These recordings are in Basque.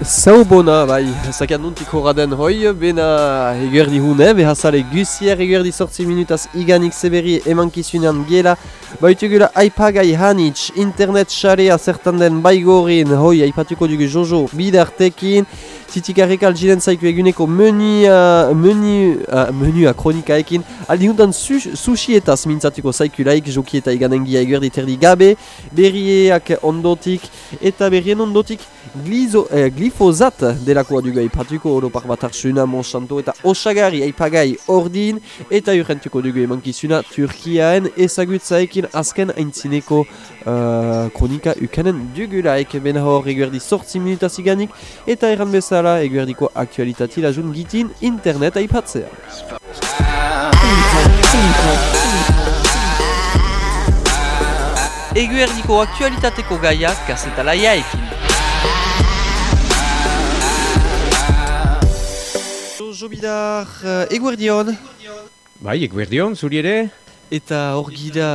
Zaubona, bai, zakat nuntik den hoi, bena eguerdi hune, behazale gusier eguerdi sortzi minutaz iganik zeberi emankizunean gela, baitugula aipagai hanitz, internet xarea zertan den baigorin, hoi, aipatuko dugu jojo bidartekin, Titikarek algiren zaiku eguneko menu, uh, menu, uh, menu a kronikaekin. Aldi hundan sushi eta mintzatuko zaikulaik, joki eta iganengia eguerdi terdi gabe, berrieak ondotik, eta berrien ondotik glizo, eh, glifozat delakoa dugu aipatuko oropak bat arsuna Monsanto eta osagari aipagai ordin, eta urrentuko dugu emankizuna Turkiaen ezagutzaekin azken aintzineko uh, kronika ukanen dugulaik, bena hor eguerdi sortzi minutaz iganik, eta erran bezala bezala eguerdiko aktualitati lajun gitin internet aipatzea. Eguerdiko aktualitateko gaia kasetalaia ekin. Jobidar, eguerdion. Bai, eguerdion, zuri ere? Eta hor gira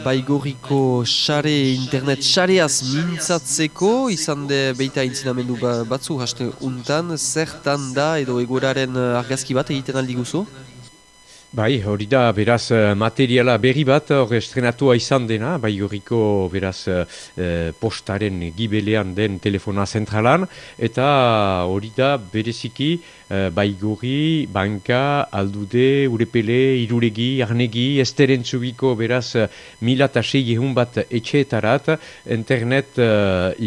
baigoriko xare, internet xareaz mintzatzeko, izan de beita intzinamendu ba, batzu haste untan, zertan da edo egoraren argazki bat egiten aldi guzu? Bai, hori da, beraz, eh, materiala berri bat, hor estrenatua izan dena, bai horriko, beraz, e, postaren gibelean den telefona zentralan, eta hori da, bereziki, e, bai gori, banka, aldude, urepele, iruregi, arnegi, esteren zubiko, beraz, mila eta segihun bat etxeetarat, internet e,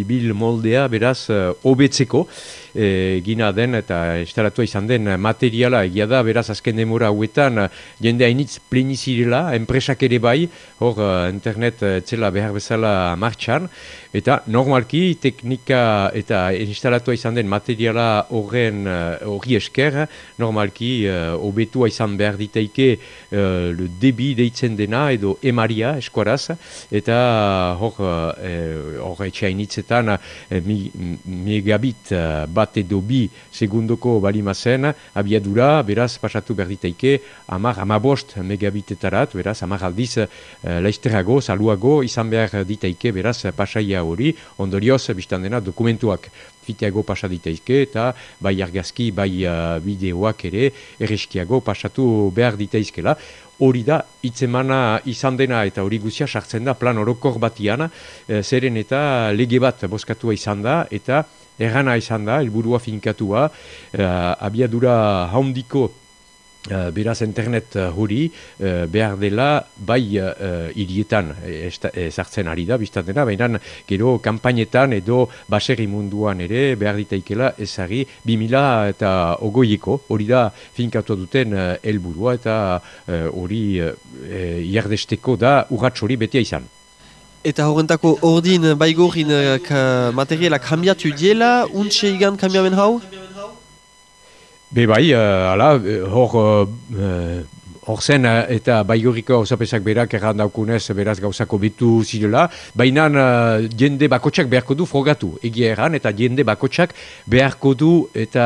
ibil moldea, beraz, hobetzeko, e, gina den eta estaratua izan den materiala. Egia da, beraz, azken demora hauetan, jende hainitz plenizirela, enpresak ere bai, hor uh, internet uh, zela behar bezala martxan, eta normalki teknika eta instalatua izan den materiala horren uh, horri esker, normalki uh, izan behar diteike uh, le debi deitzen dena edo emaria eskuaraz, eta hor uh, etxe hainitzetan megabit bat edo bi segundoko balimazen, abiadura, beraz, pasatu behar diteike, amar, amabost megabitetarat, beraz, amar aldiz uh, laizterago, saluago, izan behar diteike, beraz, pasaia hori, ondorioz, biztan dena, dokumentuak fiteago pasa diteizke, eta bai argazki, bai uh, bideoak ere, erreskiago pasatu behar diteizkela. Hori da, itzemana izan dena eta hori guzia sartzen da plan orokor batian, e, zeren eta lege bat boskatua izan da, eta errana izan da, helburua finkatua, e, abiadura haundiko Uh, beraz internet uh, hori uh, behar dela bai uh, irietan ezartzen ari da biztan dena, baina gero kampainetan edo baserri munduan ere behar ditaikela ezari 2000 eta ogoieko hori da finkatu duten helburua eta hori uh, da urratx hori betia izan. Eta horrentako ordin baigorin materialak kambiatu diela, untxe igan kambiamen hau? Be bai, uh, ala, hor, uh, hor zen eta baiguriko osapesak berak errandaukunez beraz gauzako bitu zirela, baina uh, jende bakotsak beharko du frogatu egia erran, eta jende bakotsak beharko du eta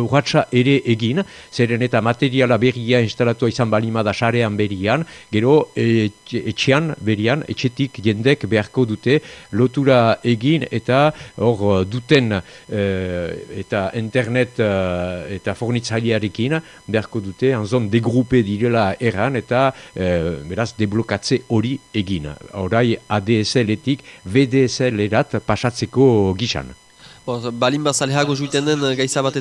urratxa ere egin, zeren eta materiala berria instalatua izan balima da sarean berian, gero etxean berian, etxetik jendek beharko dute lotura egin eta hor duten eta internet eta fornitzailearekin beharko dute. Anzon degrupe direla erran eta e, beraz deblokatze hori egin. Horai ADSL-etik VDSL-erat pasatzeko gizan. Balin bazaleago juiten den gaiza bat?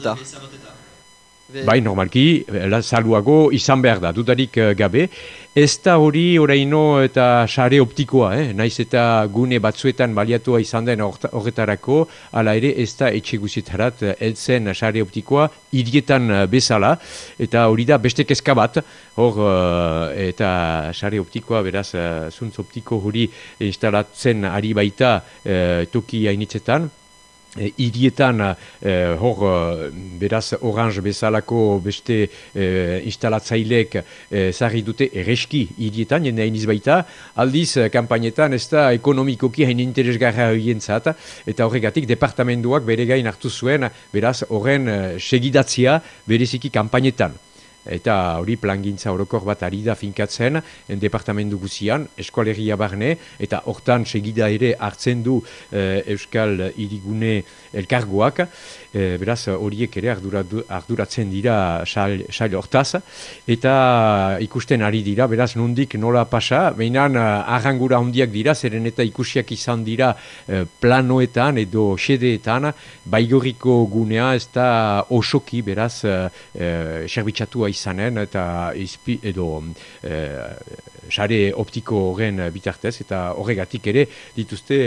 Bai, normalki, saluago izan behar da, dudarik uh, gabe. Ez da hori oraino eta sare optikoa, eh? naiz eta gune batzuetan baliatua izan den horretarako, ala ere ez da etxe guzitarat eltzen sare optikoa idietan eh, bezala, eta hori da beste kezka bat, hor eta sare optikoa, beraz, zuntz optiko hori instalatzen ari baita uh, toki hainitzetan, E, eh, hor eh, beraz orange bezalako beste eh, instalatzailek eh, zarri dute erreski irietan, jende hain izbaita, aldiz kampainetan ez da ekonomikoki hain interesgarra horien zata, eta horregatik departamentuak bere gain hartu zuen beraz horren segidatzia bereziki kampainetan. Eta hori plangintza orokor bat ari da finkatzen en departamentu guzian, eskualegia barne, eta hortan segida ere hartzen du eh, Euskal Irigune elkargoak, e, beraz horiek ere arduratzen dira sail hortaz, eta ikusten ari dira, beraz nondik nola pasa, behinan arrangura hondiak dira, zeren eta ikusiak izan dira e, planoetan edo xedeetan, baigoriko gunea ez da osoki, beraz, e, serbitxatua izanen, eta izpi, edo e, sare optiko horren bitartez, eta horregatik ere dituzte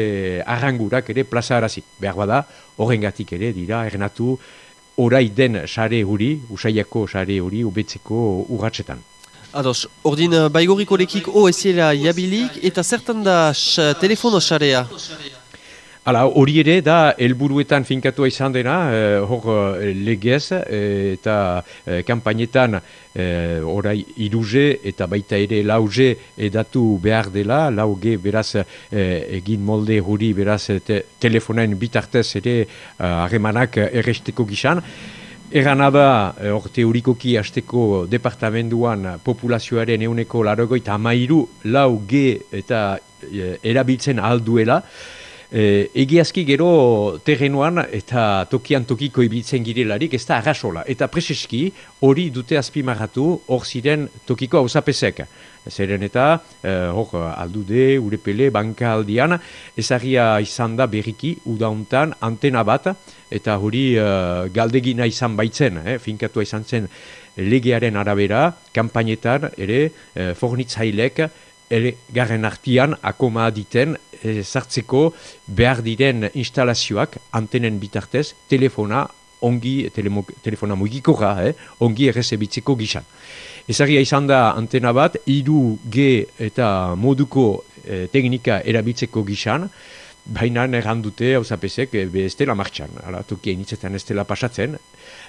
arrangurak ere plaza arazi. Behar bada, horrengatik ere dira, ernatu, orai den sare huri, usaiako sare huri, ubetzeko urratxetan. Ados, ordin baigoriko lekik o eziela jabilik, eta zertan da telefono sarea? Hala, hori ere da helburuetan finkatua izan dena, eh, hor eh, legez eh, eta eh, kampainetan eh, orai iruze eta baita ere lauze edatu behar dela, lauge beraz eh, egin molde hori beraz te, telefonain bitartez ere harremanak eh, erresteko gizan. Egan da, hor teorikoki hasteko departamentuan populazioaren euneko larogoita amairu lau G eta erabiltzen alduela, E, egiazki gero terrenuan eta tokian tokiko ibiltzen girelarik ez da arrasola. Eta preseski hori dute azpimarratu hor ziren tokiko hausapesek. Zeren eta e, hor aldude, urepele, banka aldian, ezagia izan da berriki udauntan antena bat eta hori e, galdegina izan baitzen, eh, finkatua izan zen legearen arabera, kampainetan ere e, fornitzailek ere garren artian akoma diten e, sartzeko behar diren instalazioak antenen bitartez telefona ongi, telemo, telefona mugikora, eh, ongi errezebitzeko gizan. Ezagia izan da antena bat, iru G eta moduko e, teknika erabiltzeko gizan, baina errandute hau zapesek, e, be ez dela martxan, ala, tokia initzetan ez dela pasatzen,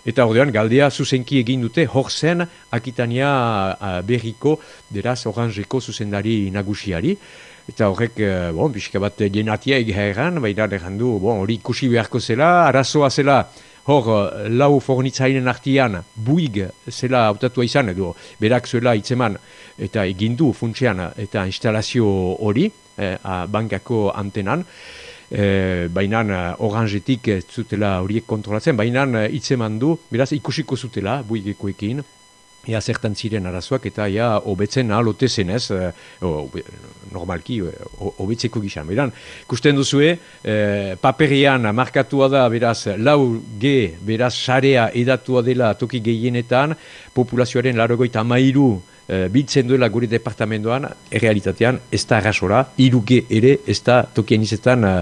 eta ordean galdea zuzenki egin dute hor zen Akitania berriko deraz oranjeko zuzendari nagusiari. Eta horrek, eh, bon, pixka bat jenatia egeran, baina errandu, bon, hori ikusi beharko zela, arazoa zela. Hor eh, lau fornitzainen artian buig zela autatua izan edo berak zuela itzeman eta egindu funtsean eta instalazio hori eh, bankako antenan e, baina eh, orangetik ez zutela horiek kontrolatzen, baina eh, hitzeman du, beraz ikusiko zutela buigekoekin, Ea zertan ziren arazoak eta ea hobetzen alote zenez, e, normalki, hobetzeko gizan. Beran, ikusten duzue, e, paperian markatua da, beraz, lau G, beraz, sarea edatua dela toki gehienetan, populazioaren larogoita mairu uh, biltzen duela gure departamentoan, errealitatean ez da arrasora, iruge ere ez da tokien izetan uh,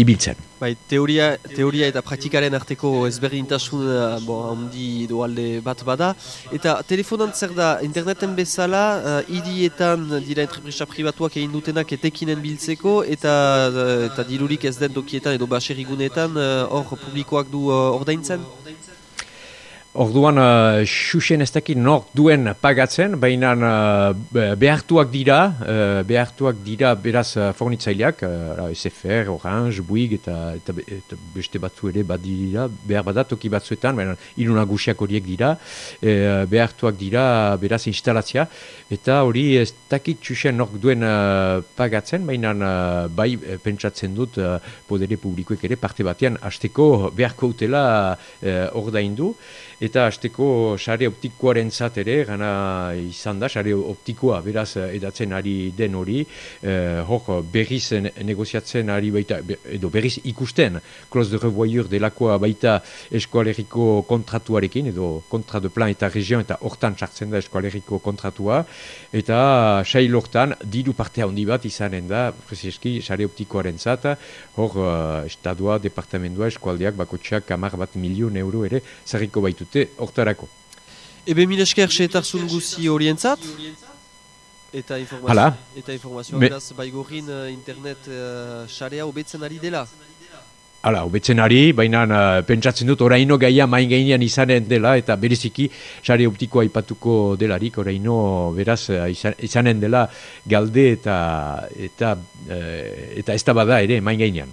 ibiltzen. Bai, teoria, teoria eta praktikaren arteko ezberdintasun handi doalde bat bada. Eta telefonan zer da, interneten bezala, uh, idietan dira entrepresa privatuak egin dutenak etekinen biltzeko, eta, uh, eta dirurik ez den dokietan edo baserigunetan hor uh, publikoak du uh, ordaintzen? Orduan, uh, xuxen ez dakit nort duen pagatzen, baina uh, behartuak dira, uh, behartuak dira beraz uh, fornitzaileak, uh, SFR, Orange, Buig eta, eta, eta beste batzu ere bat dira, behar badat toki batzuetan, baina ilunagusiak horiek dira, uh, behartuak dira beraz instalatzia, eta hori ez dakit xuxen nort duen uh, pagatzen, baina uh, bai pentsatzen dut uh, podere publikoek ere parte batean hasteko beharko utela uh, ordaindu, eta hasteko sare optikoaren ere gana izan da, sare optikoa beraz edatzen ari den hori, eh, hor berriz negoziatzen ari baita, edo berriz ikusten, klos de revoyur delakoa baita eskualeriko kontratuarekin, edo kontra de plan eta region eta hortan sartzen da eskualeriko kontratua, eta sail hortan diru parte handi bat izanen da, prezeski, sare optikoaren zat, hor uh, estadua, departamentua, eskualdeak, bakotxak, amar bat milion euro ere, zarriko baitut dute hortarako. Ebe mil esker seetarzun guzi horientzat? Eta informazio, Hala. eta informazioa Me... baigorin uh, internet uh, xarea hobetzen ari dela? Hala, hobetzen ari, baina uh, pentsatzen dut oraino gaia main gainean izanen dela eta bereziki xare optikoa ipatuko delarik oraino beraz uh, izanen dela galde eta eta, uh, eta ez da bada ere main gainean.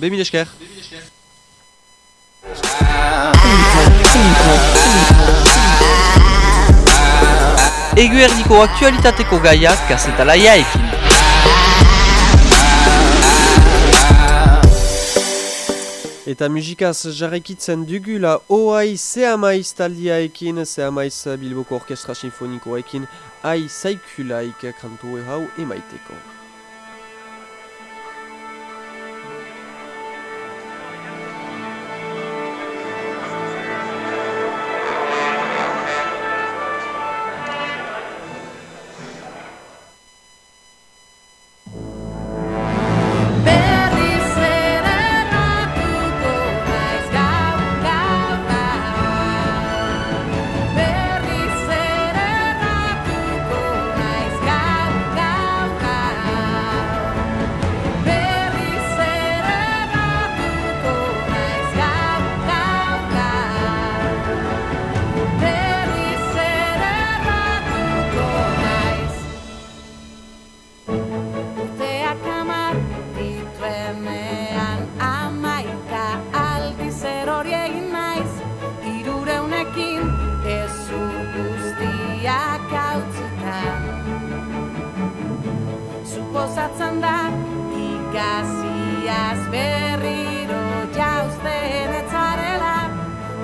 Be mil esker. Egu erdiko aktualitateko gaiak kasetalaia ekin. Eta musikaz jarrekitzen dugula oai zehamaiz taldia ekin, zehamaiz Bilboko Orkestra Sinfonikoa ekin, ai zaikulaik kantu hau emaiteko.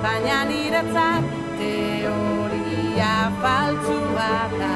baina niretzat teoria faltzua da.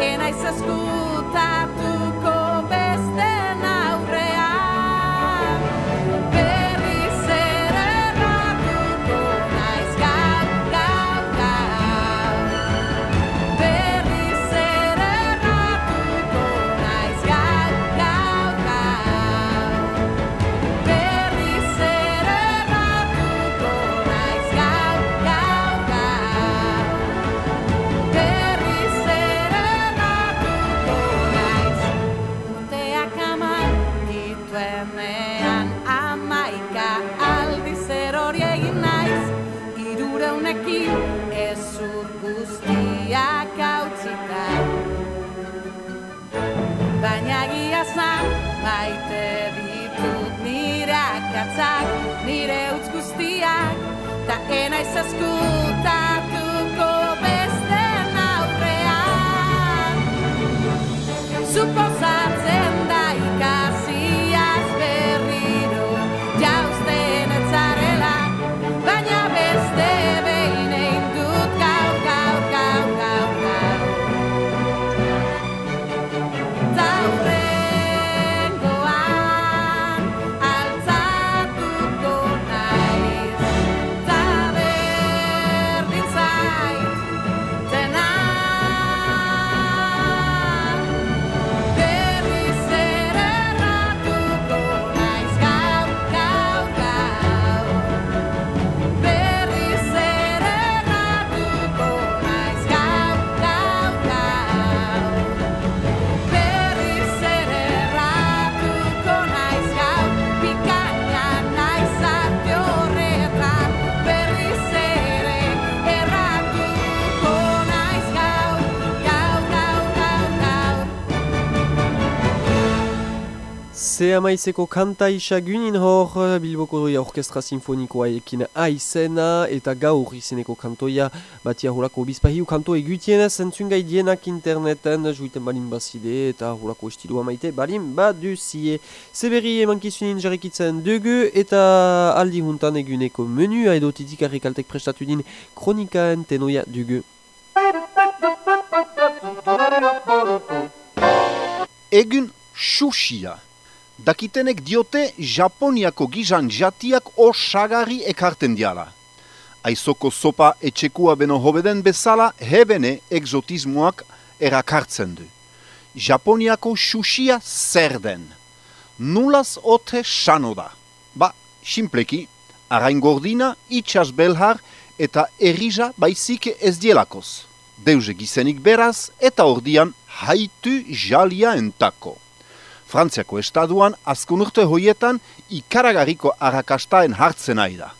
e nessa escuta. nire utz guztiak, ta ena izaskuta. Ze amaizeko kanta isa gynin hor Bilboko doia Orkestra Sinfonikoa ekin aizena eta gaur izeneko kantoia batia horako bizpahiu kanto egutienez entzungai dienak interneten juiten balin bazide eta horako estilua maite balin baduzie. Zeberi emankizunin jarrikitzen dugu eta aldi juntan eguneko menu edo titik harrikaltek prestatu din kronikaen tenoia dugu. Egun Shushia dakitenek diote Japoniako gizan jatiak osagarri ekarten diala. Aizoko sopa etxekua beno hobeden bezala hebene egzotismoak erakartzen du. Japoniako sushia zer den. nulaz ote sano da. Ba, simpleki, arain gordina, itxas belhar eta erriza baizik ez dielakoz. Deuze gizenik beraz eta ordian haitu jalia entako. Frantziako estaduan azkun urte hoietan ikaragarriko arrakastaen hartzen nahi da.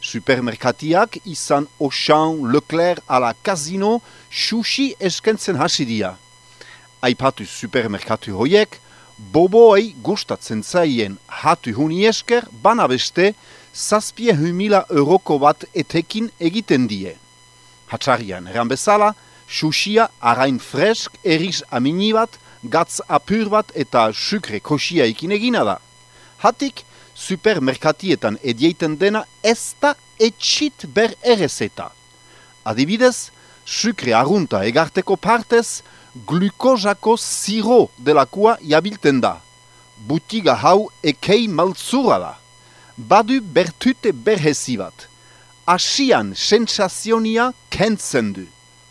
Supermerkatiak izan Auchan, Leclerc, ala Casino, sushi eskentzen hasi dia. Aipatu supermerkatu hoiek, boboei gustatzen zaien hatu huni esker, bana zazpie humila euroko bat etekin egiten die. Hatsarian, eran bezala, sushia arain fresk eriz amini bat, gatz apur bat eta sukre kosia ekin egina da. Hatik, supermerkatietan edieiten dena ez da etxit ber errezeta. Adibidez, sukre arunta egarteko partez, glukozako ziro delakua jabilten da. Butiga hau ekei maltzura da. Badu bertute berhezi bat. Asian sensazionia kentzen du.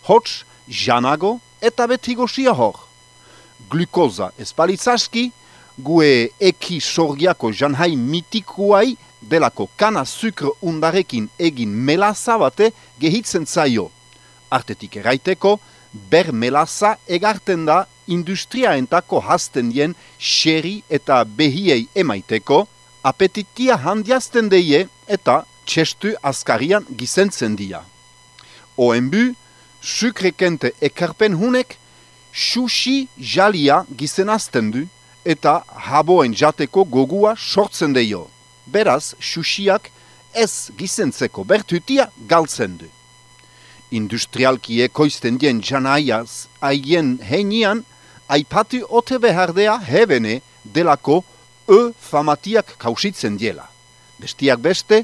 Hots, janago eta betigo hor. Glukoza espalitzaski, gue eki sorgiako janhai mitikuai delako kana sukro undarekin egin melasa bate gehitzen zaio. Artetik eraiteko, ber melasa egarten da industriaentako hasten dien xeri eta behiei emaiteko, apetitia handiazten deie eta txestu askarian gizentzen dia. Oenbu, sukrekente ekarpen hunek, sushi jalia gizenazten du eta haboen jateko gogua sortzen deio. Beraz, sushiak ez gizentzeko bertutia galtzen du industrialki ekoizten dien janaiaz haien heinian, aipatu ote behardea hebene delako e famatiak kausitzen diela. Bestiak beste,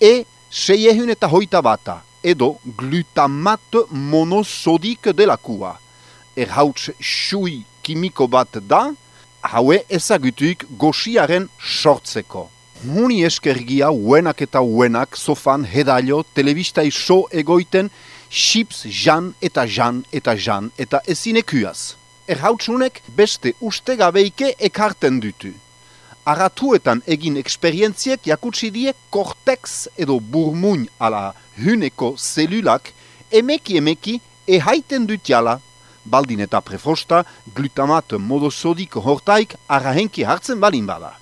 e seiehun eta hoita bata, edo glutamato monosodik delakua. Erhauts sui kimiko bat da, haue ezagutuik gosiaren sortzeko. Muni eskergia uenak eta uenak sofan hedailo telebistai so egoiten chips jan eta jan eta jan eta ezinekuaz. Erhautsunek beste uste gabeike ekarten dutu. Aratuetan egin eksperientziek jakutsi die kortex edo burmuin ala huneko zelulak emeki emeki ehaiten dutiala, baldin eta prefosta glutamat modosodiko hortaik arahenki hartzen balin bada.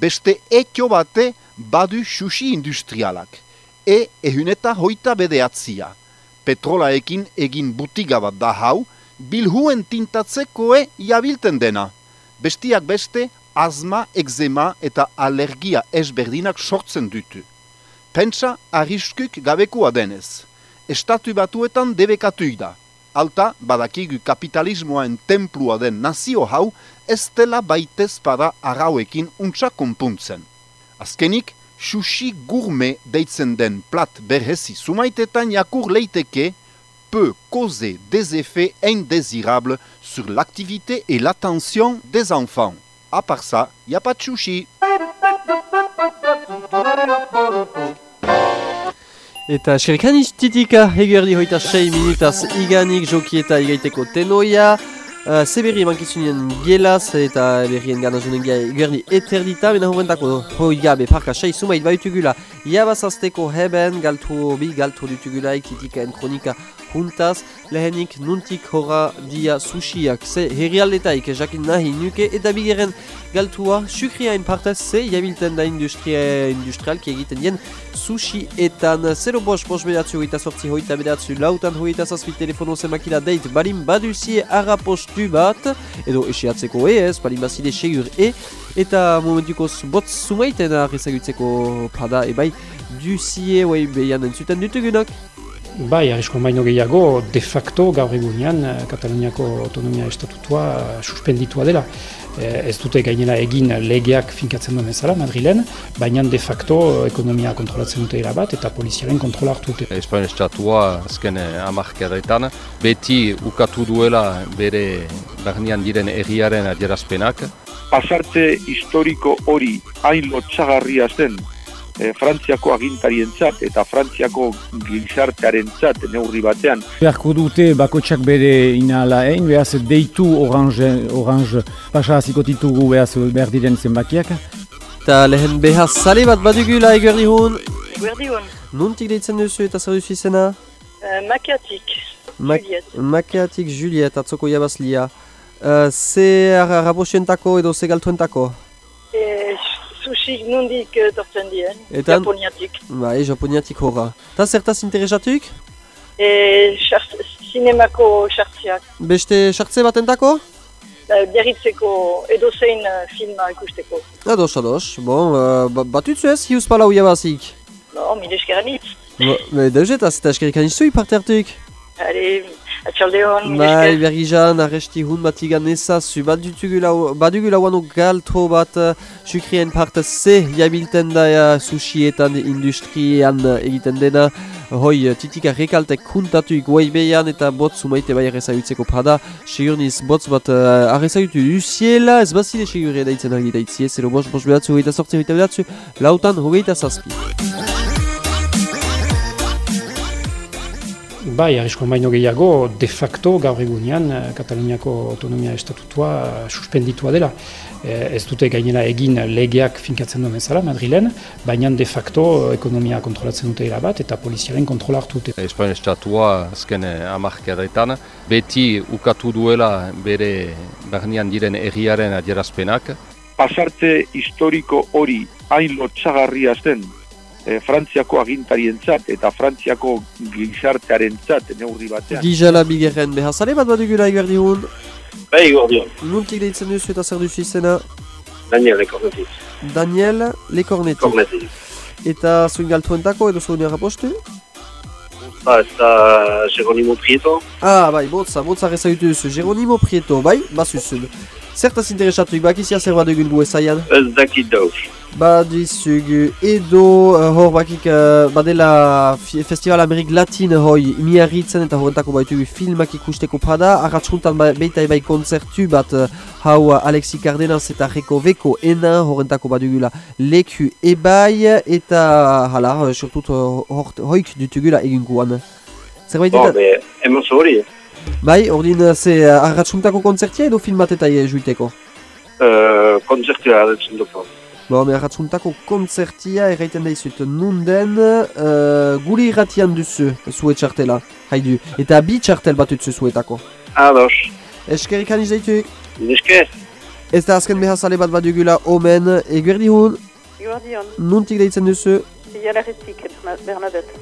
Beste ekio bate badu sushi industrialak, e ehuneta hoita bedeatzia petrolaekin egin butiga bat da hau, bilhuen tintatzekoe jabilten dena. Bestiak beste, azma, egzema eta alergia ezberdinak sortzen dutu. Pentsa arriskuk gabekua denez. Estatu batuetan debekatuik da. Alta, badakigu kapitalismoaen templua den nazio hau, ez dela baitez para arauekin untsa konpuntzen. Azkenik, sushi gourmet deitzen den plat berhezi sumaitetan jakur leiteke peut causer des effets indésirables sur l'activité et l'attention des enfants. À part ça, y a pas de sushi. Eta eskerrik titika hegerdi hoita 6 minutaz iganik joki eta igaiteko tenoia. Uh, Zeberri eman gelaz eta berrien gana zunen gerni eterdita Bena horrentako hoi gabe parka sei sumait baitugula Iabazazteko heben galtu bi galtu ditugula Ikitikaen kronika juntaz lehenik nuntik horra dia sushiak. Ze herrialdetaik jakin nahi nuke eta bigeren galtua sukriain partez ze jabilten da industria industrialki egiten dien sushi etan 0 bos bos bedatzu eta sortzi hoita bedatzu lautan hoita zazpi telefono zemakila deit. Balin baduzie ara postu bat edo esiatzeko ez balin bazide segur e eta momentukoz botz sumaiten arrezagutzeko pada ebai duzie oi behian entzuten dutugunak Bai, arrisko baino gehiago, de facto gaur egunean eh, Kataluniako autonomia estatutua eh, suspenditua dela. Eh, ez dute gainera egin legeak finkatzen duen ezala, Madrilen, baina de facto ekonomia kontrolatzen dute bat eta poliziaren kontrola hartu dute. Espain estatua azken amarkadetan, beti ukatu duela bere barnean diren erriaren adierazpenak. Pasarte historiko hori hain lotxagarria zen e, Frantziako agintarientzat eta Frantziako gizartearentzat neurri batean Beharko dute bakotsak bere inala egin, behaz deitu orange, orange pasaziko titugu behaz behar diren zenbakiak. Eta lehen behar zale bat badugula eguerdi hun. Guerdi hon, Nuntik deitzen duzu eta zer duzu izena? uh, makiatik, Ma- Juliet. Makeatik Juliet, atzoko jabazlia. Uh, ze raboxentako edo ze galtuentako? E, sushi nondik uh, tortzen dien, Eta- japoniatik. Bai, japoniatik horra. Ta zertaz interesatuk? E, xart, zinemako xartziak. Beste sartze batentako? Uh, Berritzeko edozein uh, filma ikusteko. Ados, ados. Bon, uh, ba batutzu ez, hiuz palau jabazik. No, mile eskeran hitz. Ba, Be, deuzetaz, eta eskerik anizu parte hartuk. Ale, atxalde hon, Bai, esker. bergizan, arresti hun batigan ezazu, badutugula, badugula guano galtro bat uh, sukrien parte ze jabilten da uh, sushietan industrian uh, egiten dena. Hoi, titika rekaltek kuntatuik guaibeian eta botzu maite bai arrezagutzeko prada. Segurniz, botz bat uh, arrezagutu duziela, ez bazile segure daitzen argi daitzie, zero bos, bos behatzu, hogeita sortzi, hogeita behatzu, lautan, hogeita zazpi. Bai, arriskoan baino gehiago, de facto gaur egunean eh, Kataluniako autonomia estatutua suspenditua dela. Eh, Ez dute gainera egin legeak finkatzen duen bezala, Madrilen, baina de facto eh, ekonomia kontrolatzen dute bat eta poliziaren kontrola hartu dute. Espainian estatua azken amarkadetan beti ukatu duela bere barnean diren erriaren adierazpenak. pasarte historiko hori hain lotxagarria zen e, Frantziako agintarientzat eta Frantziako gizartearentzat neurri batean Gizala bigerren behar zale bat badugula eguerdi hun. Bai, gordion, Nuntik deitzen duzu eta zer duzu izena? Daniel Ekornetik, Daniel Lekornetik. Kornetik. Eta zuen galtuentako edo zuen errapostu? Ba, ez da Prieto, Ah, bai, botza, botza rezagutu duzu. Geronimo Prieto, bai, bazuzun. Zertaz interesatuik, bakizia zer bat dugun gu ezaian? ez dakit dauz. Badizugu edo uh, hor bakik uh, badela Festival Amerik Latin hoi miarritzen eta horrentako baitugu filmak ikusteko pada Arratxuntan ba, beita bai konzertu bat uh, hau Alexi Cardenas eta Reko Veko ena horrentako badugula leku ebai eta hala, uh, surtut uh, hor, hoik dutugula egunkuan Zerbait Bon, dita? be, hori, Bai, ordin ze uh, konzertia edo film bat eta juiteko? uh, konzertua adetzen duko. Bo, me arratsuntako konzertia erraiten daizut nunden uh, guri irratian duzu zue txartela, haidu. Eta bi txartel bat utzu zuetako. Ados, Eskerik aniz daituk. neske, Ez da azken behazale bat badugula omen eguerdi hun, Guerdi hon, nuntik deitzen duzu, Ialarretik, Bernadette.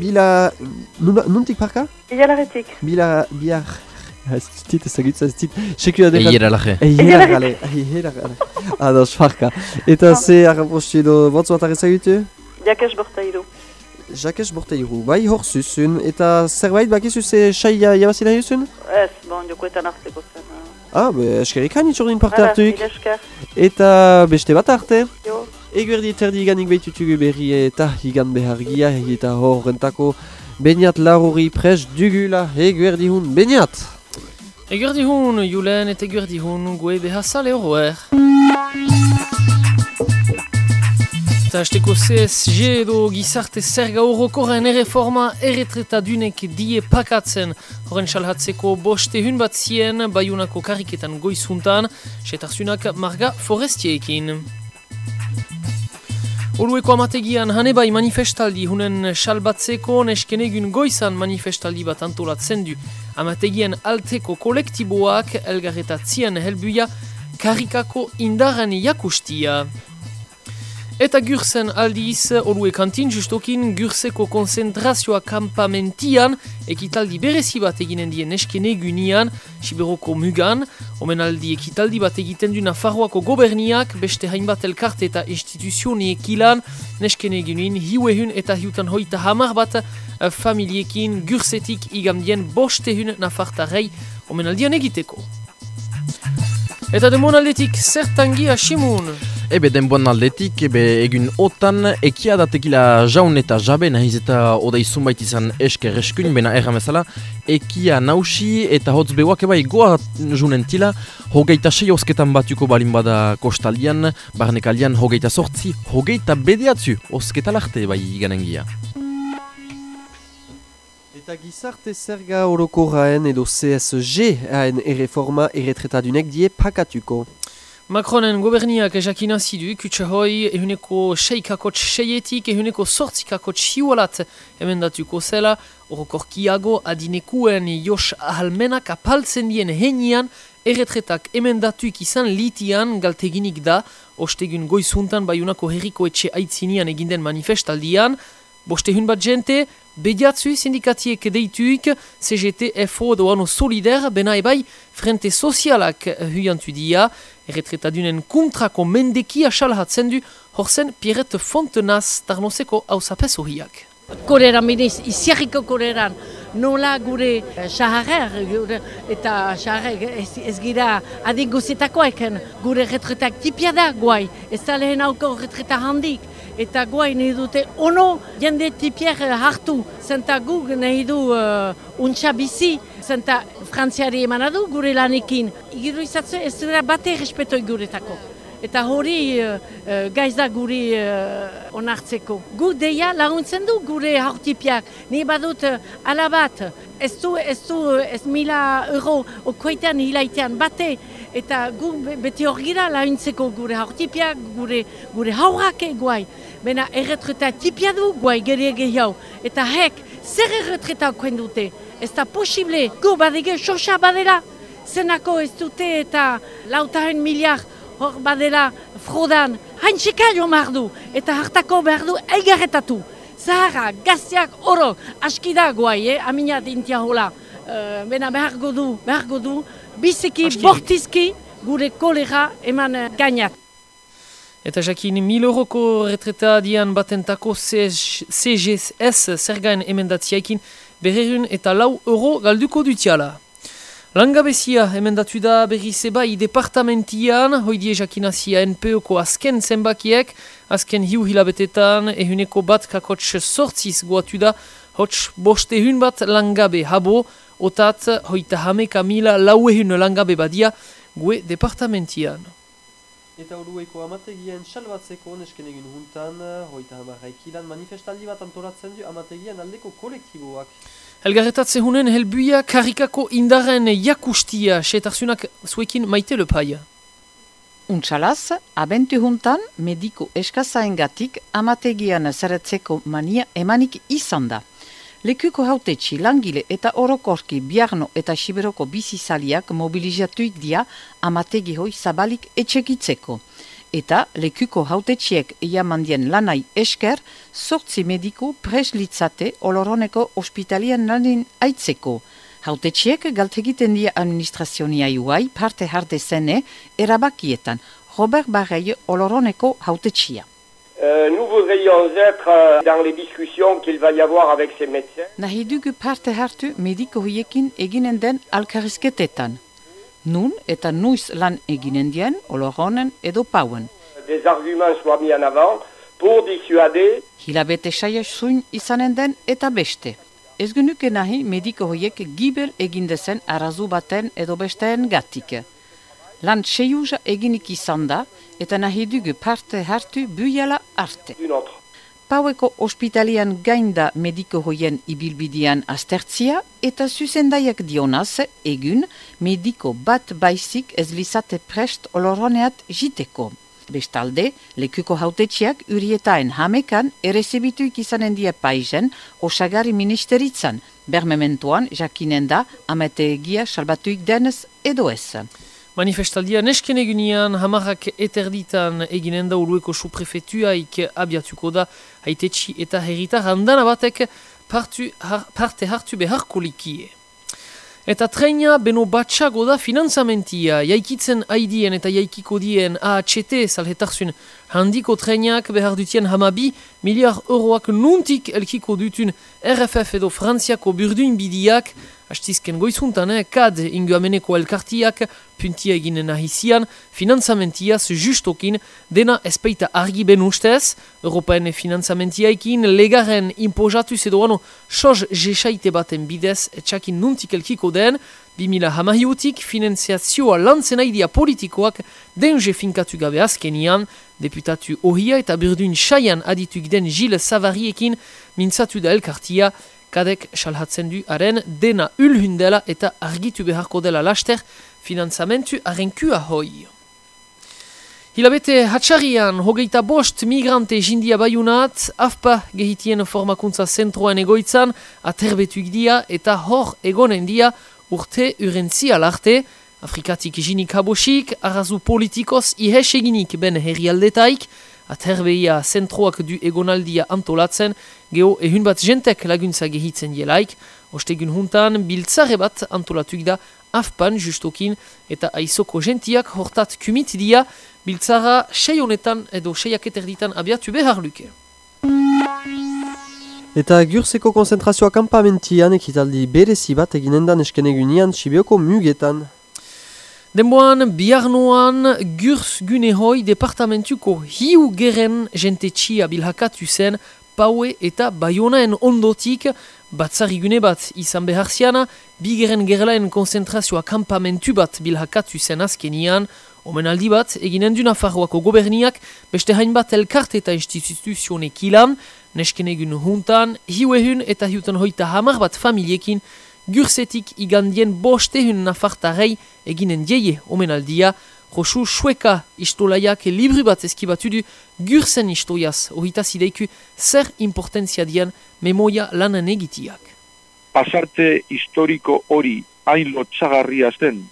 bila... Nuntik parka? Ialarretik. Bila... Biar... Ez dit ezagutza ez dit. Sekua dira... Eiera laje. Eiera gale. Eiera gale. Ados, parka. Eta ze arrapostu edo botz bat arrezagutu? Jakes bortaidu. Jakes Borteiru, bai hor zuzun, eta zerbait bakizu ze sai jabazila juzun? Ez, bon, jokoetan hartzeko zen. Ah, be, eskerik hanitz ordin parte hartuik, eta beste bat arte. Jo. Eguerdi terdi iganik behitutugu berri eta igan behargia, eta hor rentako Beniat laruri pres dugula, eguerdi hun, Beniat! Eguerdi hun, Julen eta eguerdi hun, goe behazale horroer. Eta hasteko CSG edo gizarte zerga horrokoren erreforma erretreta dunek die pakatzen horren salhatzeko boste hun bat zien baiunako kariketan goizuntan, setarzunak marga forestieekin. Olueko amategian hane bai manifestaldi hunen salbatzeko neskenegun goizan manifestaldi bat antolatzen du. Amategien alteko kolektiboak elgarretatzien helbuia karikako indarran jakustia. Eta gürzen aldiz, olue kantin justokin gürseko konzentrazioa kampamentian, ekitaldi berezi bat eginen dien neskene gunian, Siberoko mugan, omenaldi ekitaldi bat egiten du Nafarroako goberniak, beste hainbat elkarte eta instituzioneek ilan, neskene gunin, hiuehun eta hiutan hoita hamar bat eh, familiekin gürzetik igandien bostehun Nafartarrei omenaldian egiteko. Eta demonaldetik zertangi asimun. Ebe denboan aldetik, ebe egun otan, ekia datekila jaun eta jabe, nahiz eta odei zunbait izan esker eskuin, bena erramezala, ekia nausi eta hotz behuak ebai goa junen tila, hogeita sei osketan batuko balin bada kostaldian, barnekalian hogeita sortzi, hogeita bedeatzu osketalarte bai ganengia. Eta gizarte zerga orokorraen edo CSG haen erreforma erretretadunek die pakatuko. Macronen goberniak ejakina zidu, kutsa hoi ehuneko seikakotx seietik, ehuneko sortzikakotx hiualat emendatuko zela, orokorkiago adinekuen jos ahalmenak apaltzen dien henian, erretretak emendatuik izan litian galteginik da, ostegun goizuntan baiunako herriko etxe aitzinian eginden manifestaldian, Bostehun bat jente, bediatzu sindikatiek deituik, CGT, FO doano solider, bena ebai frente sozialak huiantu dia, erretretadunen kontrako mendeki asalahatzen du, horzen Pierret Fontenaz tarnoseko hausapes horiak. Koreran, bidez, iziarriko koreran, nola gure uh, eta xaharrek ez, ez gira adik eken gure retretak tipia da guai, ez da lehen auko retreta handik, eta guai nahi dute ono jende tipier hartu, zenta guk nahi du uh, untxa bizi, zenta frantziari emanadu gure lanekin. Igiru izatzu ez dira bate respetoi guretako eta hori uh, gaiz guri uh, onartzeko. Gu deia laguntzen du gure haurtipiak. Ni badut uh, alabat, ez du, ez du, ez mila euro okoetan hilaitean bate, eta gu beti hor gira laguntzeko gure haurtipiak, gure, gure haurrak eguai. Bena erretreta tipia du guai geri hau. Eta hek, zer erretreta okoen dute? Ez da posible, gu badige xoxa badela. Zenako ez dute eta lautahen miliar hor badela frodan, hain txeka mardu, eta hartako behar du eigarretatu. Zahara, gaztiak oro, aski da guai, eh? aminat intia hola. Uh, bena behar godu, behar godu, biziki, bortizki, gure kolera eman uh, gainat. Eta jakin mil euroko retreta dian batentako CGS zergaen emendatziaikin berrerun eta lau euro galduko dutiala. Langabezia emendatu da berri zeba i departamentian, hoidie jakinazia NPO-ko azken zenbakiek, azken hiu hilabetetan, ehuneko bat kakotx sortziz guatu da, hotx boste hun bat langabe habo, otat hoita hameka mila lau ehun langabe badia, gue departamentian. Eta urueko amategien salbatzeko nesken egin juntan, hoita hamarraikilan manifestaldi bat antolatzen du amategien aldeko kolektiboak. Elgarretatze hunen helbuia karikako indaren jakustia, setarzunak zuekin maite lepaia. Untsalaz, abentu juntan, mediko eskazaengatik amategian zaretzeko mania emanik izan da. Lekuko hautetxi langile eta orokorki biarno eta siberoko bizizaliak mobilizatuik dia amategi hoi zabalik etxekitzeko eta lekuko hautetxiek iamandien lanai esker, sortzi mediku preslitzate oloroneko ospitalien lanin aitzeko. Hautetxiek galtegiten dia administrazionia iuai parte harde zene erabakietan, Robert Barrei oloroneko hautetxia. Euh, nous voudrions être euh, dans les discussions qu'il va y avoir avec ces médecins. Nahi dugu parte hartu mediko hiekin eginen den alkarizketetan nun eta nuiz lan eginen dien, oloronen edo pauen. Des arguments soient mis en avant pour dissuader. Hilabete saia zuin izanen den eta beste. Ez genuke nahi mediko hoiek gibel egindezen arazu baten edo besteen gatik. Lan seiuza eginik izan da eta nahi dugu parte hartu buiala arte. Paueko ospitalian gainda mediko hoien ibilbidian astertzia eta zuzendaiak dionaz egun mediko bat baizik ez lizate prest oloroneat jiteko. Bestalde, lekuko hautetxiak urietaen hamekan erezebituik izanen die paizen osagari ministeritzan, bermementuan jakinen da amete egia salbatuik denez edo ez. Manifestaldia nesken egunean hamarrak eterditan eginen da urueko suprefetuaik abiatuko da haitetxi eta herritar handana batek partu, parte hartu beharko likie. Eta treina beno batxago da finanzamentia, jaikitzen haidien eta jaikiko dien AHT salhetarzun handiko treinak behar dutien hamabi miliar euroak nuntik elkiko dutun RFF edo Frantziako burduin bidiak, hastizken goizuntan, eh, kad inguameneko elkartiak, puntia eginen nahizian, finanzamentiaz justokin, dena espeita argi ben ustez, Europaen finanzamentiaikin, legaren impozatuz edo ano, soz jesaite baten bidez, etxakin nuntik elkiko den, 2000 hamahiutik finanziazioa lantzen aidia politikoak denje finkatu gabe azkenian, deputatu ohia eta berduin saian adituk den Gilles Savariekin mintzatu da elkartia, kadek salhatzen du haren dena ulhun dela eta argitu beharko dela laster finanzamentu harenkua hoi. Hilabete hatxarian, hogeita bost migrante jindia baiunat, afpa gehitien formakuntza zentroan egoitzan, aterbetuik dia eta hor egonen dia urte urentzi alarte, Afrikatik jinik habosik, arrazu politikoz ihes eginik ben herrialdetaik, aterbeia zentroak du egonaldia antolatzen, geho ehun bat jentek laguntza gehitzen jelaik, ostegun juntan biltzare bat antolatuik da afpan justokin eta aizoko jentiak hortat kumit dia, biltzara sei honetan edo seiak eterditan abiatu behar luke. Eta gurseko konzentrazioa kampamentian ekitaldi berezi bat eginendan eskenegunian Sibioko mugetan. Denboan, biarnoan, gurs gune hoi departamentuko hiu geren jentetxia bilhakatu zen paue eta baionaen ondotik. Batzari gune bat izan behar ziana, bigeren gerlaen konzentrazioa kampamentu bat bilhakatu zen azkenian, omenaldi bat eginen du Nafarroako goberniak beste hainbat elkarte eta instituzionek ilan, nesken egun juntan, hiu ehun eta hiutan hoita hamar bat familiekin, gursetik igandien bostehun nafartarei eginen dieie omenaldia, Josu Sueka istolaiak libri bat eskibatu du gursen istoiaz ohita zideiku zer importantzia dian memoia lanan egitiak. Pasarte historiko hori hain lotxagarria zen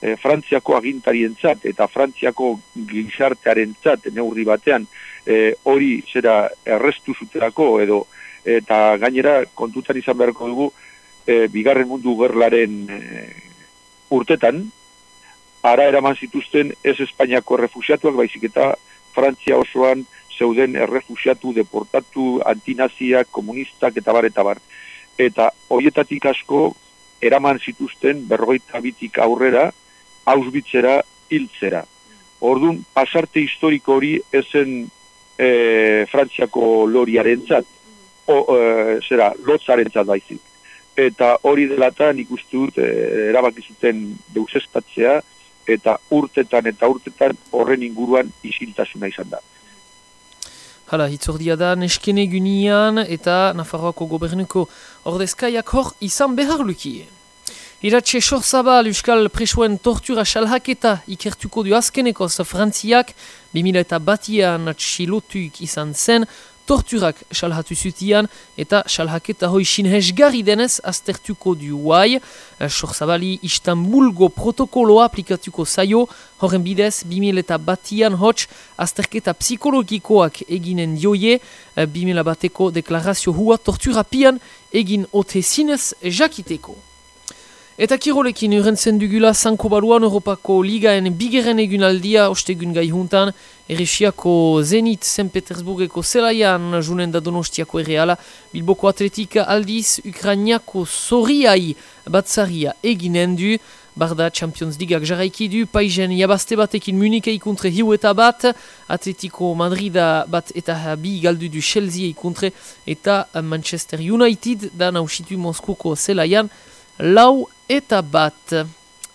e, Frantziako agintarientzat eta Frantziako gizartearentzat neurri batean e, hori zera errestu zuterako edo eta gainera kontutan izan beharko dugu e, bigarren mundu gerlaren e, urtetan ara eraman zituzten ez Espainiako refusiatuak baizik eta Frantzia osoan zeuden errefusiatu, deportatu, antinaziak, komunistak eta bar eta bar. Eta horietatik asko eraman zituzten berrogeita bitik aurrera hausbitzera hiltzera. Orduan, pasarte historiko hori ezen e, Frantziako loriaren zat, o, e, zera, lotzaren zat baizik. Eta hori delata nik uste dut e, erabakizuten deusestatzea, eta urtetan eta urtetan horren inguruan isiltasuna izan da. Hala, hitzordia da neskene gunian eta Nafarroako gobernuko ordezkaiak hor izan behar lukie. Iratxe sorzabal euskal presuen tortura salhaketa ikertuko du azkenekoz frantziak, 2000 eta batian atxilotuik izan zen, torturak salhatu zutian eta salhaketa hoi sinhesgarri denez aztertuko du guai. Sorzabali Istanbulgo protokoloa aplikatuko zaio, horren bidez 2000 eta batian hots azterketa psikologikoak eginen dioie, 2000 bateko deklarazio hua torturapian egin ote zinez jakiteko. Eta kirolekin urentzen dugula Sanko Baluan Europako Ligaen bigeren egun aldia ostegun gai juntan, Eresiako Zenit St. Petersburgeko zelaian junen da donostiako erreala, Bilboko Atletika aldiz Ukrainiako Soriai batzaria eginen du, Barda Champions Leagueak jarraiki du, paizen jabazte batekin Munike ikuntre hiu eta bat, Atletico Madrida bat eta bi galdu du Chelsea ikuntre, eta Manchester United da nausitu Moskuko zelaian, lau eta bat.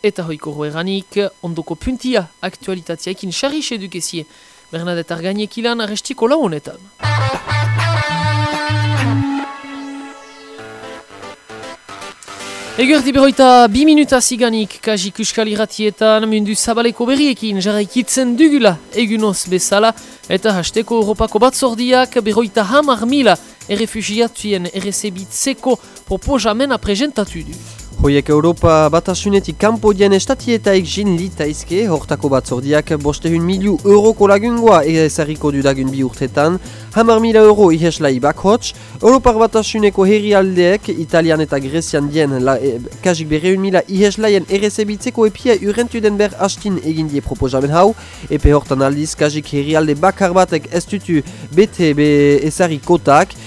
Eta hoiko hoeranik, ondoko puntia aktualitateakin xarrixe dukezie. Bernadette Argainek ilan arrestiko lau honetan. Egerdi beroita bi minuta ziganik kajik uskal irratietan mundu zabaleko berriekin jarraikitzen dugula egunoz bezala eta hasteko Europako batzordiak beroita hamar mila errefugiatuen errezebitzeko proposamena presentatu du. Hoiek Europa batasunetik kanpo dien estatietaik jin litaizke, hortako batzordiak bostehun miliu euroko lagungoa ezarriko dudagun bi urtetan, hamar mila euro iheslai bakhots, Europar batasuneko herrialdeek Italian eta Grezian dien la, e, kasik berreun mila iheslaien errezebitzeko epia urentu den ber hastin egin die proposamen hau, epe hortan aldiz kasik herrialde bakar batek ez dutu bete be ezarri kotak,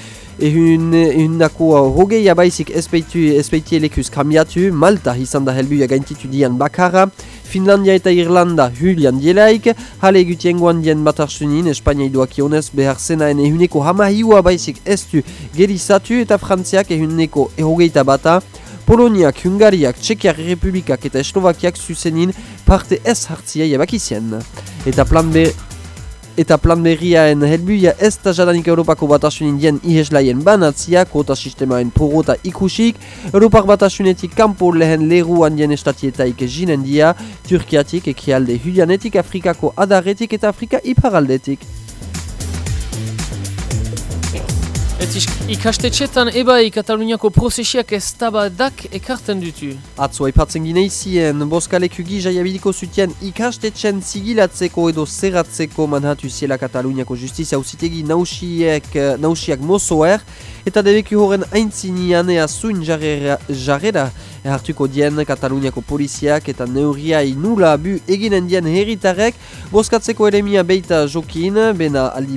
Ehun, ehun nako hogei abaizik espeitie lekuz kambiatu, Malta izan da helbuia gaintitu dian bakarra, Finlandia eta Irlanda hulian dielaik, hale egutiengoan dien batarsunin, Espainia iduakionez behar zenaen ehuneko hama hiua baizik ez du gerizatu eta Frantziak ehuneko hogeita bata, Poloniak, Hungariak, Txekiak Republikak eta Eslovakiak zuzenin parte ez hartzia jabakizien. Eta plan B eta plan berriaen helbuia ez da jadanik Europako batasunin dien iheslaien banatzia, kota sistemaen porota ikusik, Europak batasunetik kanpo lehen leruan dien estatietaik jinen dia, Turkiatik, ekialde Julianetik, Afrikako adarretik eta Afrika iparaldetik. Et ikastetxetan ebai Kataluniako prozesiak ez tabadak ekarten dutu. Atzo aipatzen gineizien, boskaleku gija jabiliko zutien ikastetxen zigilatzeko edo zerratzeko manhatu ziela Kataluniako justizia uzitegi nausiak, nausiak mozoer, eta debeku horren aintzinean ea zuin jarrera hartuko dien Kataluniako poliziak eta neurriai nula bu eginen dien herritarek boskatzeko eremia beita jokin, bena aldi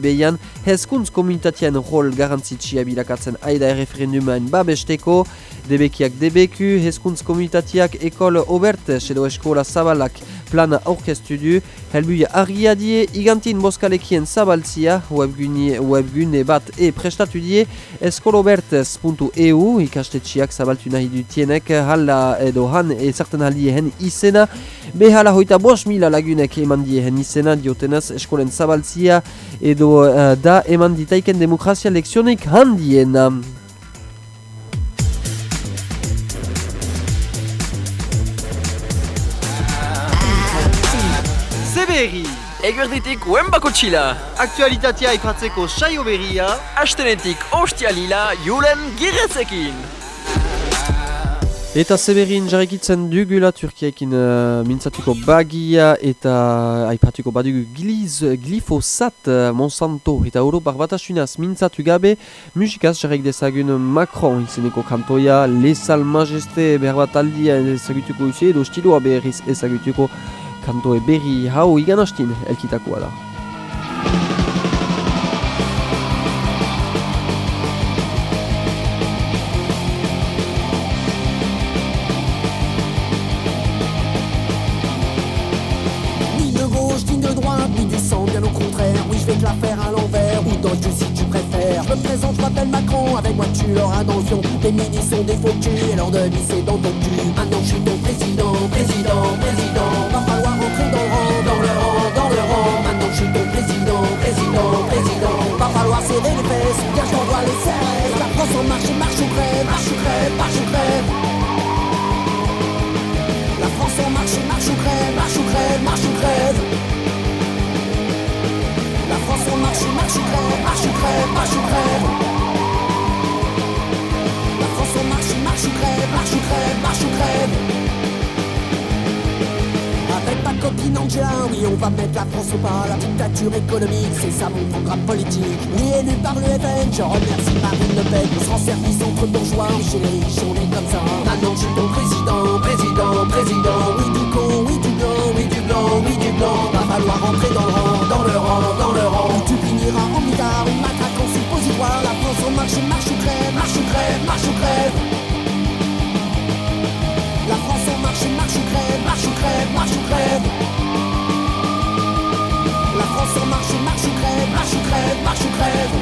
hezkuntz komunitatien rol garantzitsia bilakatzen aida referendumain babesteko, debekiak debeku, hezkuntz komunitatiak ekol obert, edo eskola zabalak plana aurkeztu du, helbuia argia die, igantin boskalekien zabaltzia, webgune, webgune bat e prestatu die, eskolobertez.eu, ikastetxiak zabaltu nahi dutienek, hala edo han ezartan haldien izena, behala hoita bos mila lagunek eman dien izena, diotenaz eskolen zabaltzia, edo uh, da eman ditaiken demokrazia lekzionik handien. Zeberri! Eguerditik uen bako txila! Aktualitatea ipatzeko saio berria! Astenetik ostia lila, julen girezekin! Eta zeberin jarrikitzen dugula Turkiaekin uh, mintzatuko bagia eta aipatuko badugu gliz, glifosat uh, Monsanto eta Europar batasunaz mintzatu gabe musikaz jarrik dezagun Macron izeneko kantoia Lesal Majeste behar bat aldia ezagutuko usi edo stiloa berriz ezagutuko kantoe berri hau igan hastin elkitakoa da. Marche ou crève, marche ou crève. La France en marche, marche ou crève, marche ou crève, marche ou crève. Avec ma copine Angela, oui, on va mettre la France au pas. La dictature économique, c'est ça mon programme politique. Oui, élu par le FN, je remercie Marine Le Pen. On se rend service entre bourgeois, chez les riches, on est comme ça. Maintenant, je suis ton président, président, président. Oui, du con, oui, du blanc, oui, du blanc, oui, du blanc. Va falloir rentrer dans le rang, dans le rang, dans le rang. La France en marche, marche ou crève, marche crève, marche ou crève. La France en marche, marche ou crève, marche ou crève, marche ou crève. La France en marche, marche ou crève, marche ou crève, marche ou crève.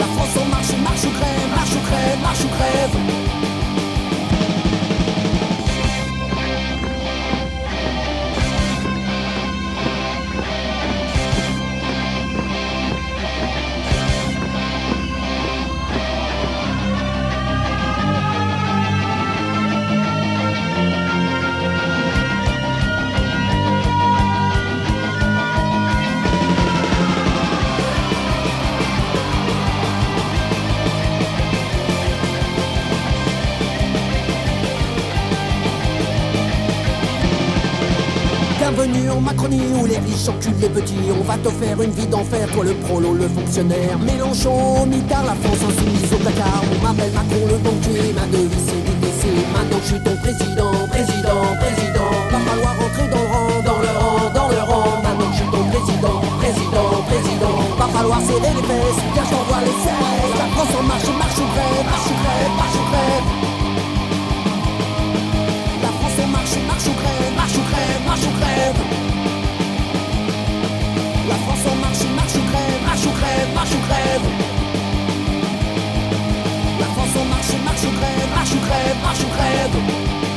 La France en marche, marche ou crève, marche ou crève, marche ou crève. Bienvenue en Macronie où les riches enculent les petits. On va te faire une vie d'enfer, toi le prolo, le fonctionnaire. Mélenchon, mitard, la France insoumise au placard. On m'appelle Macron le banquier, ma devise c'est l'IDC. Maintenant je suis ton président, président, président. Va falloir rentrer dans le rang, dans le rang, dans le rang. Maintenant je suis ton président, président, président. Va falloir serrer les fesses, car je t'envoie les fesses. La France en marche, marche ou marche ou marche ou. La France en marche, marche ou crève, marche ou crève, marche ou crève. La France en marche, marche ou crève, marche ou crève, marche ou crève.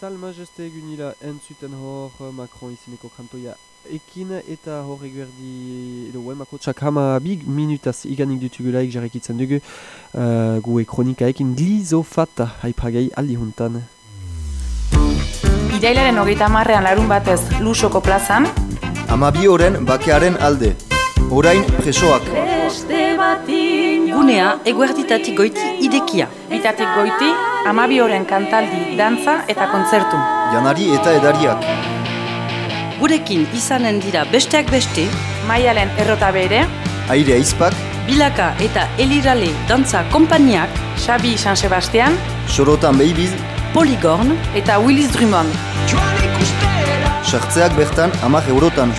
Sal majesté egunila entzuten hor Macron izeneko kantoia ekin eta hor eguerdi edo wemakotsak hama big minutaz iganik dutugulaik jarrekitzen dugu uh, gue kronikaekin glizofata haipagai aldi juntan. Irailaren hogeita marrean larun batez Lusoko plazan, Amabi horren bakearen alde. Orain presoak. Gunea eguerditatik goiti idekia. Bitatik goiti, amabi horren kantaldi, dantza eta kontzertu. Janari eta edariak. Gurekin izanen dira besteak beste, maialen errota bere, Aire aizpak, bilaka eta elirale dantza konpainiak, Xabi San Sebastian, sorotan behibiz, Polygon eta Willis Drummond. sartzeak bertan amak eurotan.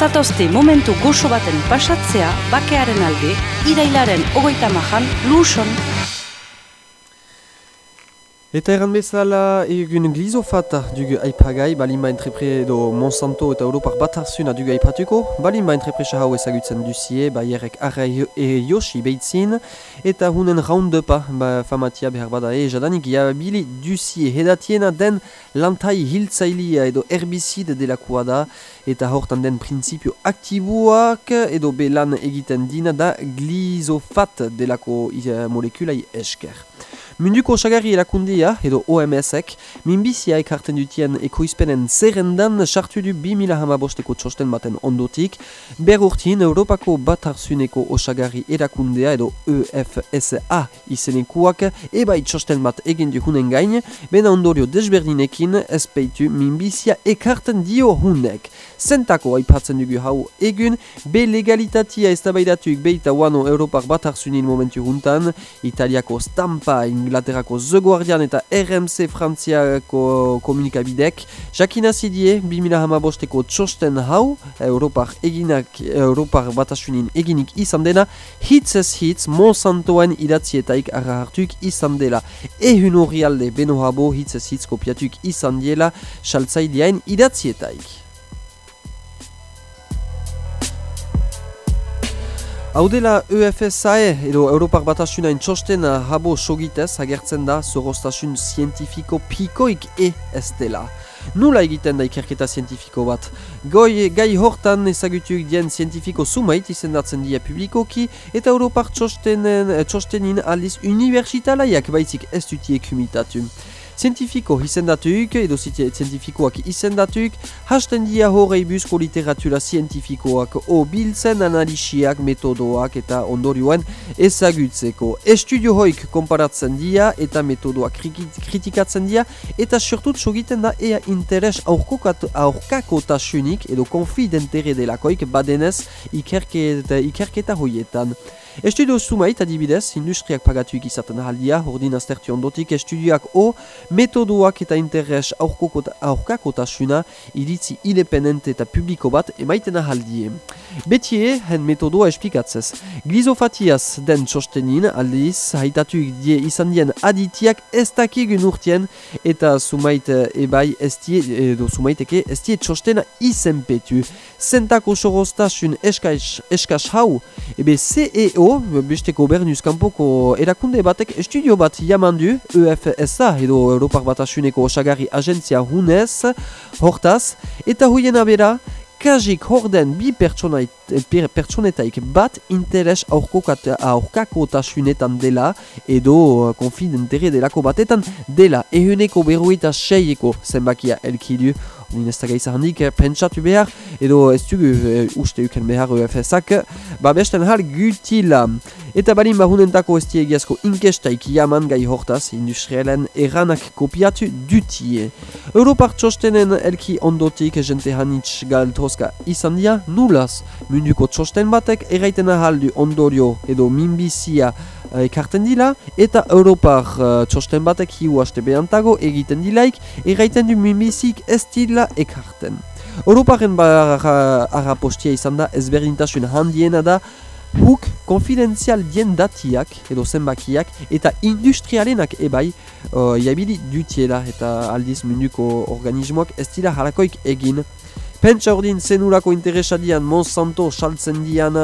Zatozte momentu goxo baten pasatzea bakearen alde, irailaren ogoita majan, luson. Eta erran bezala egun glizofata dugu aipagai, balin ba entrepre edo Monsanto eta Europar batarsuna dugu aipatuko, balin ba entrepresa hau ezagutzen duzie, baierek arrai e Yoshi behitzin, eta hunen roundupa ba, famatia behar bada e jadanik jabili duzie hedatiena den lantai hiltzailia edo herbizide delakoa da, eta hortan den prinsipio aktiboak edo belan egiten dina da glizofat delako molekulai esker. Munduko osagarri erakundea, edo OMS-ek, minbizia ekarten dutien ekoizpenen zerrendan sartu du 2000 hamabosteko txosten baten ondotik, ber urtin Europako batarzuneko osagarri erakundea, edo EFSA izenekuak, ebai txosten bat egin du hunen gain, bena ondorio desberdinekin ezpeitu minbizia ekarten dio hunek. Zentako aipatzen dugu hau egun, be legalitatea eztabaidatuik beita wano Europar batarzunin momentu juntan, Italiako Stampa, Inglaterrako The Guardian eta RMC Frantziako komunikabidek, jakinasi die 2015ko txosten hau, Europar, eginak, Europar batasunin eginik izan dena, hitz ez hitz Monsantoen idatzietaik arra hartuik izan dela. Ehun hori alde benohabo hitz ez hitz kopiatuik izan diela, saltzaileain idatzietaik. Hau dela EFSAE edo Europar Batasunain txostena habo sogitez agertzen da zoroztasun zientifiko pikoik e ez dela. Nula egiten da ikerketa zientifiko bat. Goi, gai hortan ezagutuik dien zientifiko sumait izendatzen dia publikoki eta Europar txostenen, txostenin aldiz universitalaiak baizik ez dutiek humitatu. Zientifiko izendatuk edo zientifikoak izendatuk hasten dia horrei buzko literatura zientifikoak o biltzen analisiak, metodoak eta ondorioen ezagutzeko. Estudio hoik konparatzen dia eta metodoak kritikatzen dia eta surtut sogiten da ea interes aurkokat- aurkakotasunik edo konfidentere delakoik badenez ikerketa, ikerketa hoietan. Estudio sumait adibidez, industriak pagatuik izaten ahaldia, ordin aztertu ondotik estudioak o metodoak eta interes aurkakotasuna iritzi independente eta publiko bat emaiten ahaldie. Betie, hen metodoa esplikatzez. Glizofatiaz den txostenin aldiz, haitatuik die izan dien aditiak ez dakigun urtien eta sumait eh, ebai ez die, edo sumaiteke ez die txostena izenpetu. Zentako soroztasun eskas, eskas hau, ebe CEO, beste gobernuz kanpoko erakunde batek estudio bat jaman du, EFSA edo Europar Batasuneko osagarri agentzia hunez, hortaz, eta huien abera, kajik horden bi pertsonetaik bat interes aurkokat- aurkakotasunetan dela edo uh, konfidentere delako batetan dela ehuneko berroita seieko zenbakia elkidu Ordin ez da gaiza handik eh, pentsatu behar, edo ez dugu eh, uste uken behar UFS-ak, ba besten hal gutila. Eta balin bahunentako ez egiazko inkestaik jaman gai hortaz industrialen eranak kopiatu dutie. Europar txostenen elki ondotik jente hanitz galtroska izan dia nulaz. Munduko txosten batek erraiten ahal ondorio edo minbizia eh, ekarten dila eta Europar uh, txosten batek hiu haste behantago egiten dilaik erraiten du minbizik ez dila ekarten. Europaren barra postia izan da ezberdintasun handiena da Huk konfidenzial dien datiak edo zenbakiak eta industrialenak ebai uh, jabili dutiela eta aldiz munduko organismoak ez dira halakoik egin. Pentsa ordin zenurako interesadian Monsanto saltzen dian,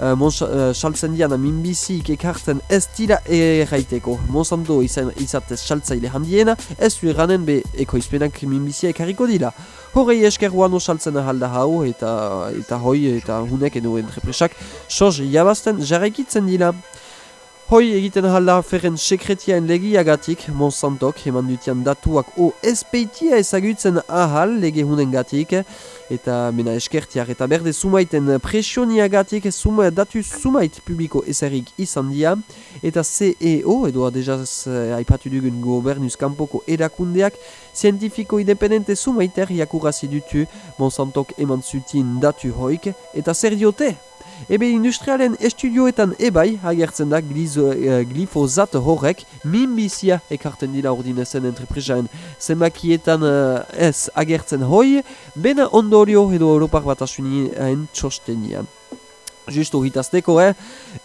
uh, uh, saltzen dian minbizik ekartzen ez dira erraiteko. Monsanto izan, izatez saltzaile handiena ez du eranen be ekoizpenak minbizia ekarriko dira. Horrei esker guano saltzen ahalda hau eta eta hoi eta hunek edo entrepresak soz jabazten jarraikitzen dila. Hoi egiten ahalda ferren sekretiaen legiagatik Monsantok eman dutian datuak o espeitia ezagutzen ahal lege hunen gatik eta mena eskertiak eta berde sumaiten presioniagatik suma, datu sumait publiko ezarik izan dia eta CEO edo deja aipatu dugun gobernuz kanpoko edakundeak zientifiko independente sumaiter jakurazi dutu Monsantok eman zutin datu hoik eta zer diote? Ebe industrialen estudioetan ebai agertzen da glizo, uh, glifozat horrek minbizia ekarten dila ordinezen entreprisaen zenbakietan uh, ez agertzen hoi, bena ondorio edo Europar batasunien txostenian. Justo hitazteko, eh?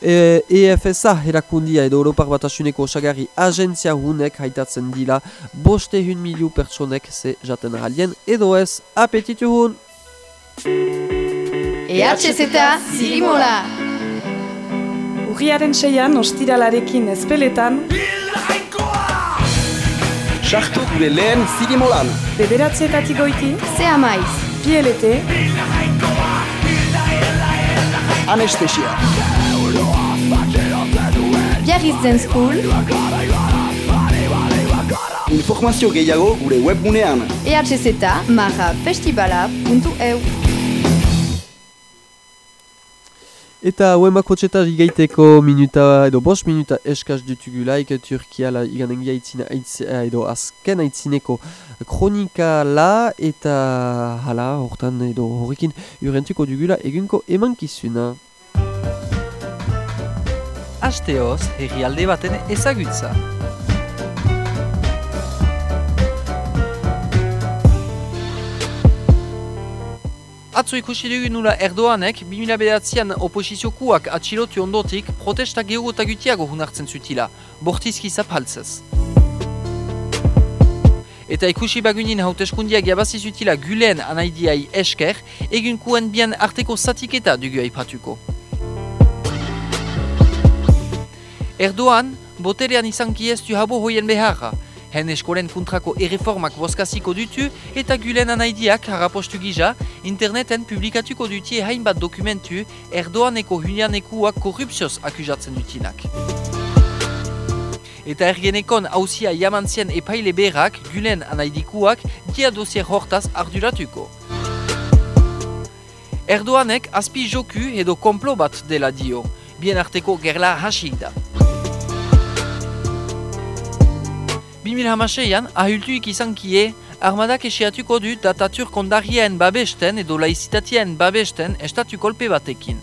E, EFSA erakundia edo Europar Batasuneko osagarri agentzia hunek haitatzen dila boste hun miliu pertsonek ze jaten halien edo ez apetitu hun! EHZ Zirimola Urriaren seian ostiralarekin ezpeletan. Sartu gure lehen Zirimolan. Bederatzietatik goiti. Zea maiz Pielete Anestesia. Biarritzen School. Informazio gehiago gure webgunean. EHZ marra festivala.eu Eta huemako txeta igaiteko minuta edo bost minuta eskaz dutugulaik Turkiala iganen gaitzina edo azken aitzineko kronika la eta hala hortan edo horrekin urentuko dugula egunko emankizuna. Asteoz, herrialde baten ezagutza. Atzo ikusi dugu nula Erdoanek 2009an oposiziokuak atxilotu ondotik protesta gehu eta gutiago hunartzen zutila, bortizki zapaltzez. Eta ikusi bagunin hauteskundiak jabazi zutila gulen anaidiai esker, egun kuen bian arteko zatiketa dugu aipatuko. Erdoan, boterean izanki ez du habo hoien beharra, Hen eskolen kontrako erreformak boskaziko dutu eta gulen anaidiak harapostu gisa, interneten publikatuko dutie hainbat dokumentu erdoaneko hunianekuak korrupzioz akusatzen dutinak. Eta ergenekon hausia jamantzien epaile berak gulen anaidikuak dia dosier hortaz arduratuko. Erdoanek azpi joku edo komplo bat dela dio, bien arteko gerla hasik da. 2006an, ahultuik izan kie, armadak esiatuko du datatur kondarriaen babesten edo laizitatiaen babesten estatu kolpe batekin.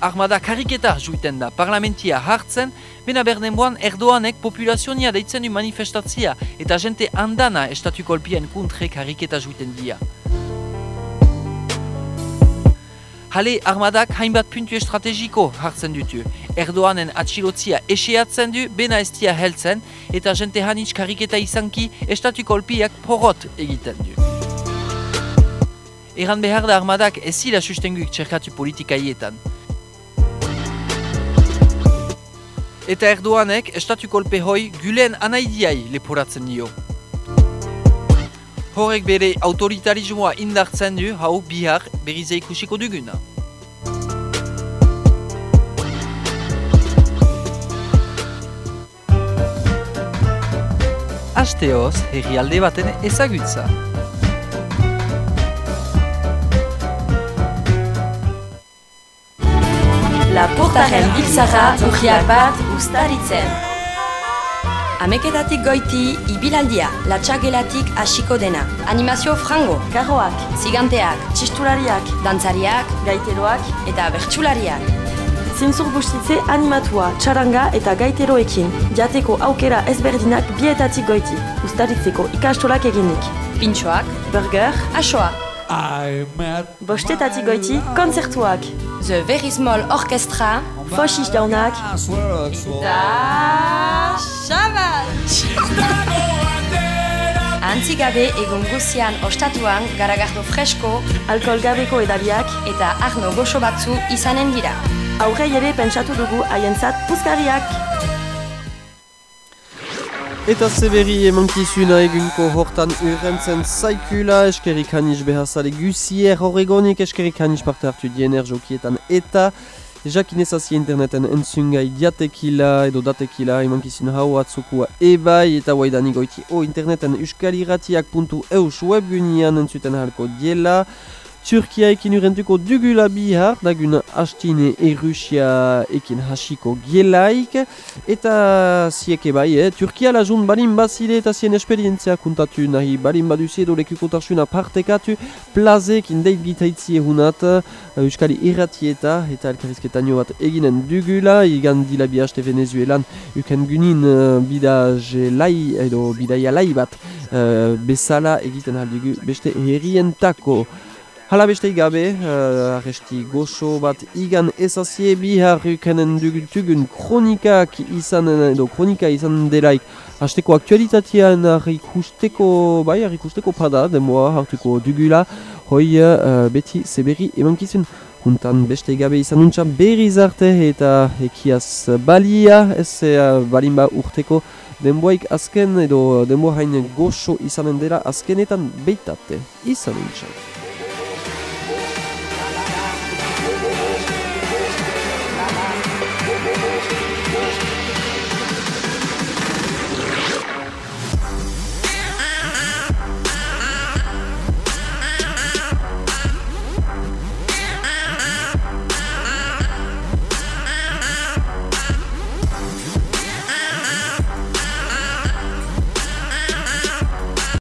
Armada kariketa juiten da parlamentia hartzen, bena berdenboan erdoanek populazionia deitzen du manifestatzia eta jente andana estatu kolpien kuntre kariketa juiten dia. Hale armadak hainbat puntu estrategiko hartzen dutu. Erdoanen atxilotzia eseatzen du, bena ez dia heltzen, eta jente hanitz kariketa izanki estatu kolpiak porot egiten du. Eran behar da armadak ez zila sustenguik txerkatu politikaietan. Eta Erdoanek estatu kolpe hoi gulen anaidiai leporatzen dio. Horrek bere autoritarismoa indartzen du hau bihar berize ikusiko duguna. hasteoz herrialde baten ezagutza. Lapurtaren biltzara urriak bat ustaritzen. Ameketatik goiti, ibilaldia, latxagelatik hasiko dena. Animazio frango, karroak, ziganteak, txistulariak, dantzariak, gaiteroak eta bertsulariak. Zintzur bustitze animatua, txaranga eta gaiteroekin. Jateko aukera ezberdinak bietatik goiti. Ustaritzeko ikastolak eginik. Pintxoak, Burger, asoa. bostetatik goiti, konzertuak. The Very Small Orchestra. Foxis jaunak. Da... Xabal! Antzigabe egun guzian ostatuan garagardo fresko, alkohol gabeko edariak eta arno goxo batzu izanen dira. Aurrei ere pentsatu dugu haientzat puzkariak. Eta zeberi emankizuna egunko hortan urrentzen zaikula, eskerik hanis behazale gusier horregonik, eskerik hanis parte hartu diener jokietan eta jakinezazia interneten entzungai diatekila edo datekila emankizun hau atzukua ebai eta waidanik goiti o interneten euskaliratiak.eus webgunian entzuten halko diela. Turkia ekin urentuko dugula bihar, dagun hastine e Rusia ekin hasiko gielaik. Eta zieke bai, eh? Turkia lajun balin bazile eta zien esperientzia kuntatu nahi balin baduzi edo lekukotarsuna partekatu plazekin deit gitaitzi ehunat Euskali irratieta eta elkarrizketaino bat eginen dugula igan dila bihaste Venezuelan uken gunin uh, bidaje lai edo bidaia lai bat uh, bezala egiten aldugu beste herrientako. Hala beste gabe, uh, arresti goxo bat igan ezazie bihar ukenen dugutugun kronikak izan edo kronika izan delaik. Hasteko aktualitatean ikusteko, bai ikusteko pada demoa hartuko dugula. Hoi uh, beti zeberi emankizun. Huntan beste gabe izan nuntza berriz arte eta ekiaz balia ez uh, balinba urteko denboaik azken edo denboa hain goxo izanen dela azkenetan beitate. Izan nuntza.